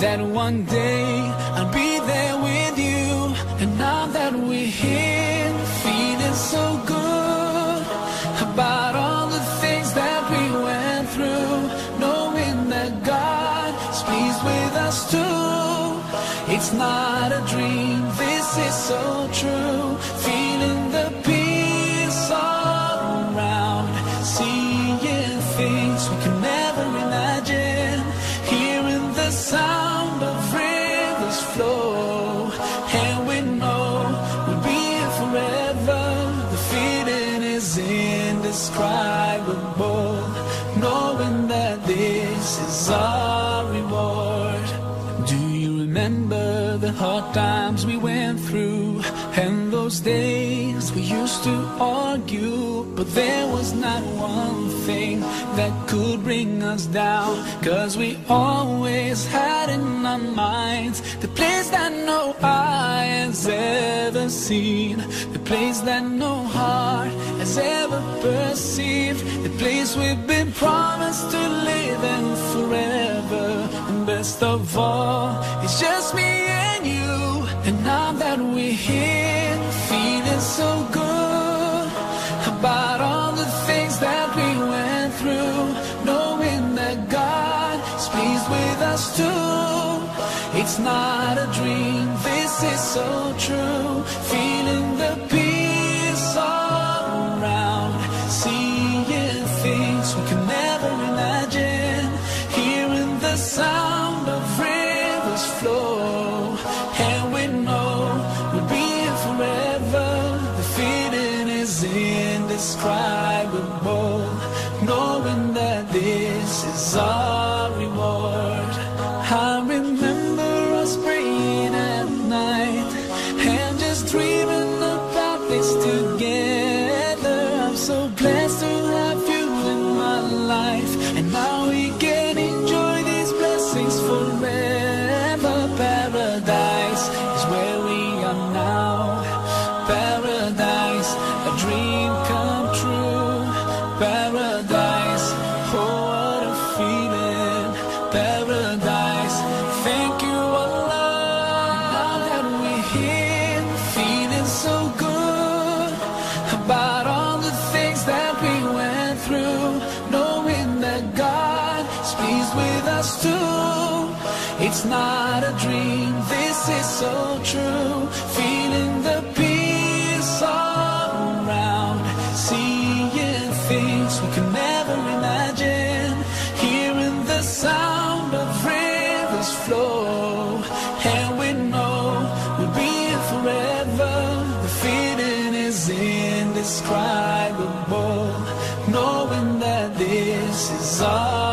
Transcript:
that one day I'll be there with you. And now that we're here, feeling so good about all the things that we went through, knowing that God is pleased with us too. It's not a dream, this is so true. Feeling the peace all around, seeing things we could this is our reward. Do you remember the hard times we went through and those days we used to argue? But there was not one thing that could bring us down. Cause we always had in our minds the place that no eye has ever seen, the place that no heart has ever perceived, the place we've been promised to live in. Best of all, it's just me and you. And now that we're here, feeling so good about all the things that we went through, knowing that God is pleased with us too. It's not a dream, this is so true. Feeling the peace indescribable, knowing that this is our reward. I remember us praying at night and just dreaming about this together. I'm so blessed us too. It's not a dream, this is so true. Feeling the peace all around, seeing things we can never imagine, hearing the sound of rivers flow, and we know we'll be here forever. The feeling is indescribable, knowing that this is all.